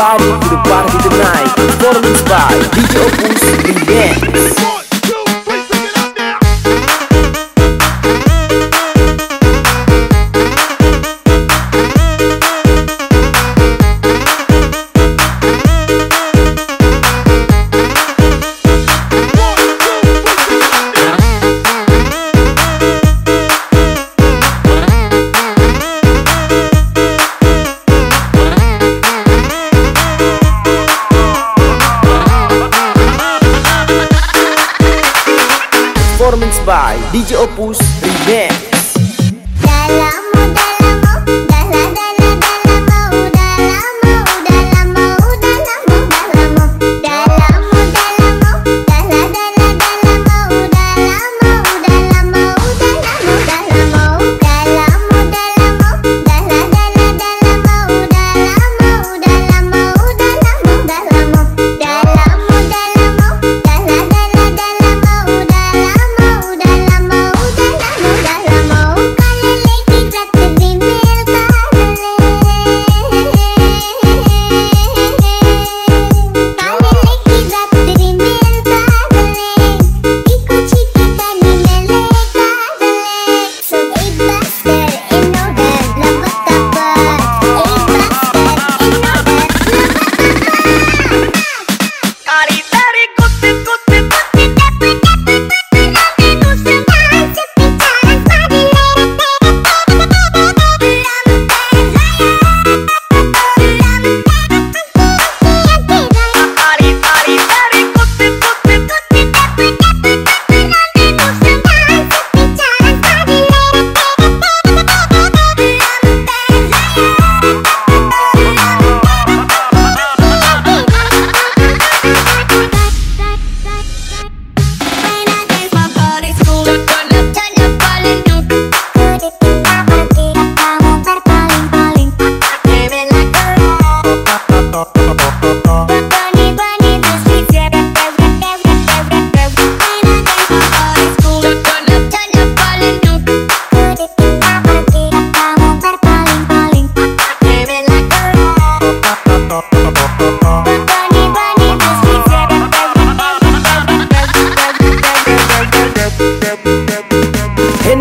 body to the body of the night. DJ Opus and Dance. by DJ Opus Remix.